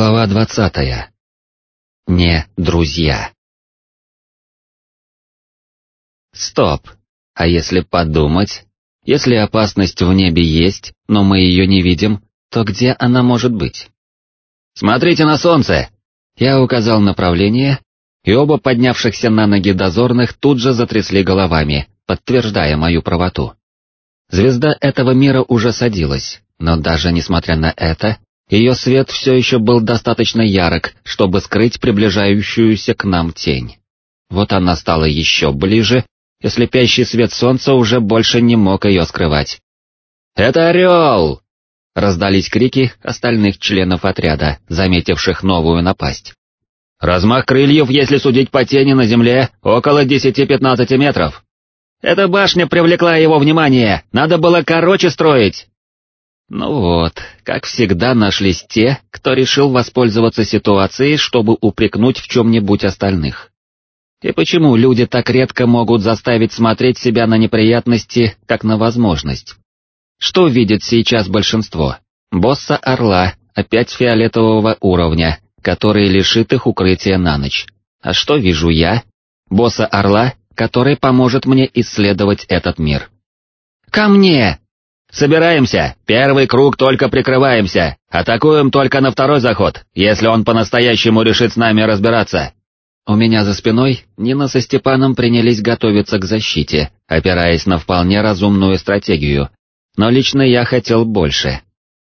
Глава двадцатая. Не друзья. Стоп. А если подумать, если опасность в небе есть, но мы ее не видим, то где она может быть? Смотрите на солнце! Я указал направление, и оба поднявшихся на ноги дозорных тут же затрясли головами, подтверждая мою правоту. Звезда этого мира уже садилась, но даже несмотря на это, ее свет все еще был достаточно ярок, чтобы скрыть приближающуюся к нам тень. Вот она стала еще ближе, и слепящий свет солнца уже больше не мог ее скрывать. «Это орел!» — раздались крики остальных членов отряда, заметивших новую напасть. «Размах крыльев, если судить по тени на земле, около 10-15 метров. Эта башня привлекла его внимание, надо было короче строить!» Ну вот, как всегда нашлись те, кто решил воспользоваться ситуацией, чтобы упрекнуть в чем-нибудь остальных. И почему люди так редко могут заставить смотреть себя на неприятности, как на возможность? Что видит сейчас большинство? Босса Орла, опять фиолетового уровня, который лишит их укрытия на ночь. А что вижу я? Босса Орла, который поможет мне исследовать этот мир. «Ко мне!» «Собираемся, первый круг только прикрываемся, атакуем только на второй заход, если он по-настоящему решит с нами разбираться». У меня за спиной Нина со Степаном принялись готовиться к защите, опираясь на вполне разумную стратегию, но лично я хотел больше.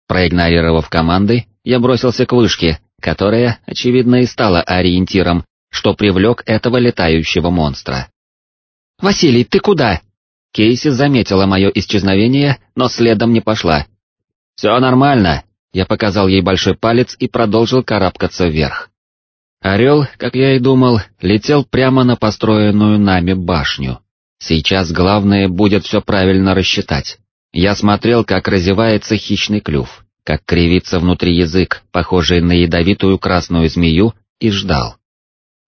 Проигнорировав команды, я бросился к вышке, которая, очевидно, и стала ориентиром, что привлек этого летающего монстра. «Василий, ты куда?» Кейси заметила мое исчезновение, но следом не пошла. «Все нормально», — я показал ей большой палец и продолжил карабкаться вверх. Орел, как я и думал, летел прямо на построенную нами башню. Сейчас главное будет все правильно рассчитать. Я смотрел, как разевается хищный клюв, как кривится внутри язык, похожий на ядовитую красную змею, и ждал.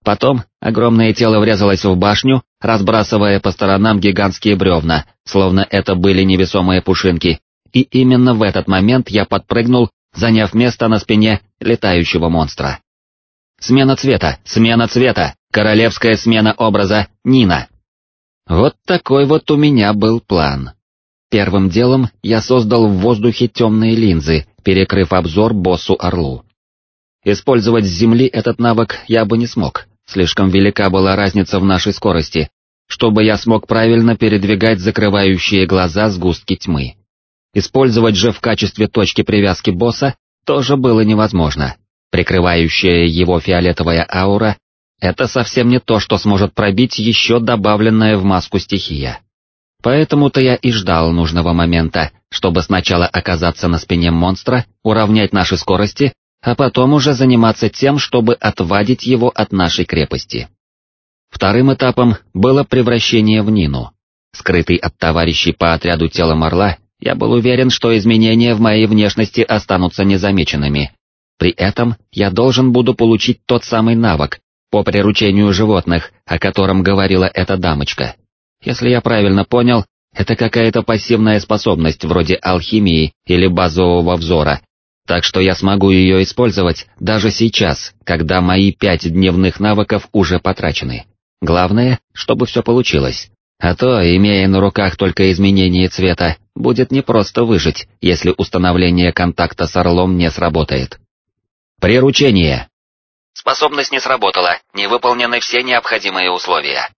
Потом огромное тело врезалось в башню, разбрасывая по сторонам гигантские бревна, словно это были невесомые пушинки, и именно в этот момент я подпрыгнул, заняв место на спине летающего монстра. Смена цвета, смена цвета, королевская смена образа, Нина. Вот такой вот у меня был план. Первым делом я создал в воздухе темные линзы, перекрыв обзор боссу Орлу. Использовать с земли этот навык я бы не смог, Слишком велика была разница в нашей скорости, чтобы я смог правильно передвигать закрывающие глаза сгустки тьмы. Использовать же в качестве точки привязки босса тоже было невозможно. Прикрывающая его фиолетовая аура — это совсем не то, что сможет пробить еще добавленная в маску стихия. Поэтому-то я и ждал нужного момента, чтобы сначала оказаться на спине монстра, уравнять наши скорости, а потом уже заниматься тем, чтобы отвадить его от нашей крепости. Вторым этапом было превращение в Нину. Скрытый от товарищей по отряду телом орла, я был уверен, что изменения в моей внешности останутся незамеченными. При этом я должен буду получить тот самый навык по приручению животных, о котором говорила эта дамочка. Если я правильно понял, это какая-то пассивная способность вроде алхимии или базового взора, так что я смогу ее использовать даже сейчас, когда мои пять дневных навыков уже потрачены. Главное, чтобы все получилось. А то, имея на руках только изменение цвета, будет непросто выжить, если установление контакта с орлом не сработает. Приручение. Способность не сработала, не выполнены все необходимые условия.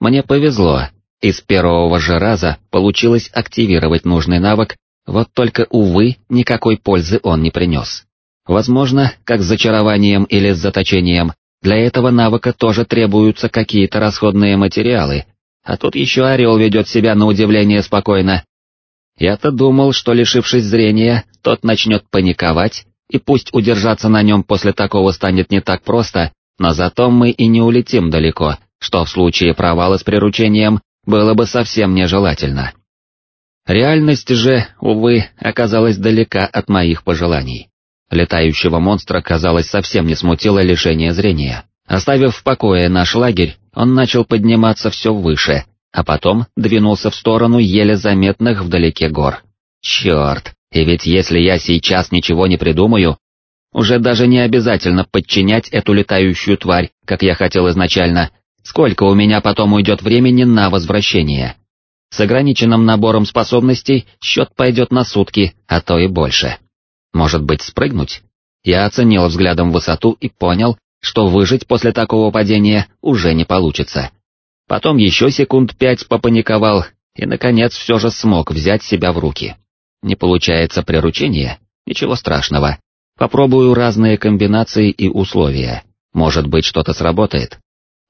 Мне повезло, из первого же раза получилось активировать нужный навык вот только, увы, никакой пользы он не принес. Возможно, как с зачарованием или с заточением, для этого навыка тоже требуются какие-то расходные материалы, а тут еще орел ведет себя на удивление спокойно. Я-то думал, что лишившись зрения, тот начнет паниковать, и пусть удержаться на нем после такого станет не так просто, но зато мы и не улетим далеко, что в случае провала с приручением было бы совсем нежелательно. Реальность же, увы, оказалась далека от моих пожеланий. Летающего монстра, казалось, совсем не смутило лишение зрения. Оставив в покое наш лагерь, он начал подниматься все выше, а потом двинулся в сторону еле заметных вдалеке гор. Черт, и ведь если я сейчас ничего не придумаю, Уже даже не обязательно подчинять эту летающую тварь, как я хотел изначально, сколько у меня потом уйдет времени на возвращение. С ограниченным набором способностей счет пойдет на сутки, а то и больше. Может быть спрыгнуть? Я оценил взглядом высоту и понял, что выжить после такого падения уже не получится. Потом еще секунд пять попаниковал и, наконец, все же смог взять себя в руки. Не получается приручение? Ничего страшного. Попробую разные комбинации и условия. Может быть, что-то сработает.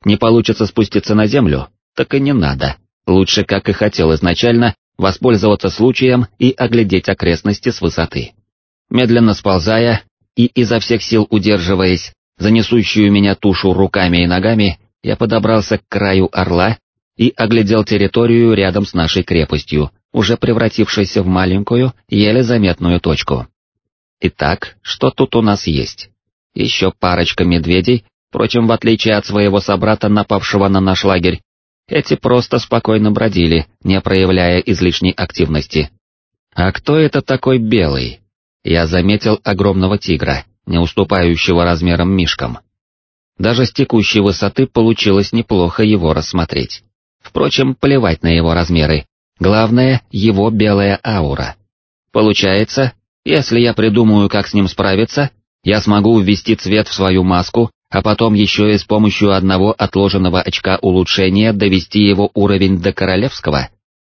Не получится спуститься на землю? Так и не надо. Лучше, как и хотел изначально, воспользоваться случаем и оглядеть окрестности с высоты. Медленно сползая и изо всех сил удерживаясь за несущую меня тушу руками и ногами, я подобрался к краю орла и оглядел территорию рядом с нашей крепостью, уже превратившейся в маленькую, еле заметную точку. Итак, что тут у нас есть? Еще парочка медведей, впрочем, в отличие от своего собрата, напавшего на наш лагерь, эти просто спокойно бродили, не проявляя излишней активности. А кто это такой белый? Я заметил огромного тигра, не уступающего размерам мишкам. Даже с текущей высоты получилось неплохо его рассмотреть. Впрочем, плевать на его размеры, главное — его белая аура. Получается, если я придумаю, как с ним справиться, я смогу ввести цвет в свою маску, а потом еще и с помощью одного отложенного очка улучшения довести его уровень до королевского.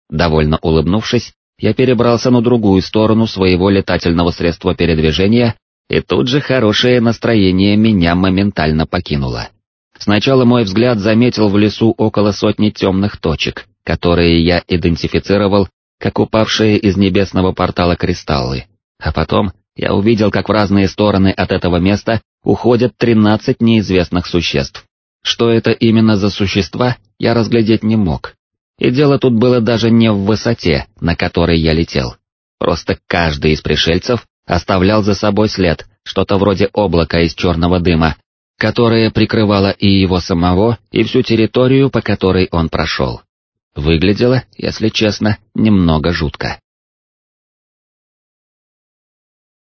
Довольно улыбнувшись, я перебрался на другую сторону своего летательного средства передвижения и тут же хорошее настроение меня моментально покинуло. Сначала мой взгляд заметил в лесу около сотни темных точек, которые я идентифицировал как упавшие из небесного портала кристаллы, а потом я увидел, как в разные стороны от этого места уходят тринадцать неизвестных существ. Что это именно за существа, я разглядеть не мог. И дело тут было даже не в высоте, на которой я летел. Просто каждый из пришельцев оставлял за собой след, что-то вроде облака из черного дыма, которое прикрывало и его самого, и всю территорию, по которой он прошел. Выглядело, если честно, немного жутко.